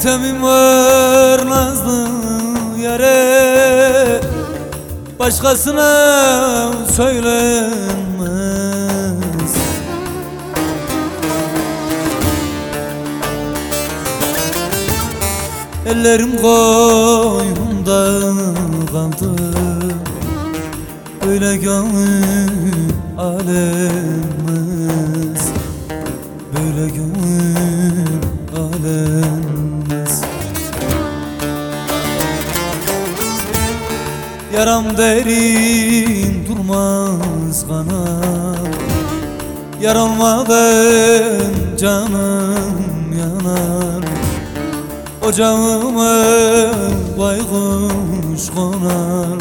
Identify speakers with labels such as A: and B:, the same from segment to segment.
A: sitemim var nazlı yare. Başkasına söylenmez. Ellerim koynumda kaldı. Böyle gönül alemez Yaram derin durmaz kanam Yar olmadan canım yanar. Ocağıma baykuş konar.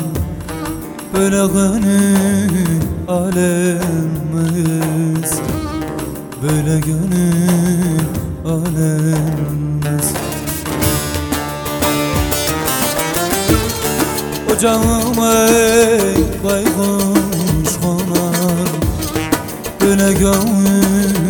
A: Böyle gönül alemez Böyle gönül alemez Ocağıma baykuş konar. Böyle gönül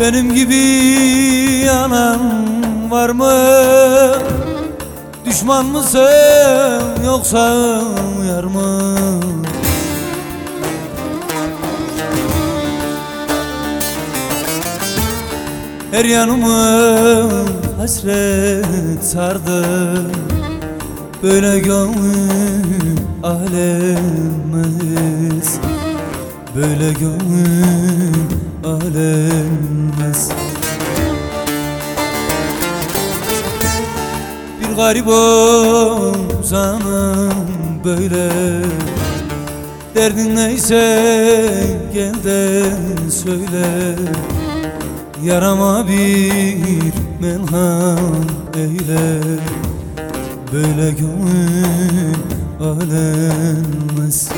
A: Benim gibi yanan var mı? Düşman mısın yoksa yar mı? Her yanımı hasret sardı Böyle gönül alemez Böyle gönül alemez Bir garip ozanım böyle. Derdin neyse gel de söyle. Yarama bir melham eyle. Böyle gönül alenmez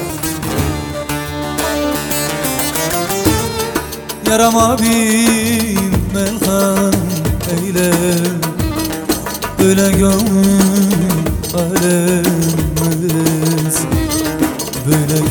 A: Yarama bir melham eyle. Böyle gönül alenmez Böyle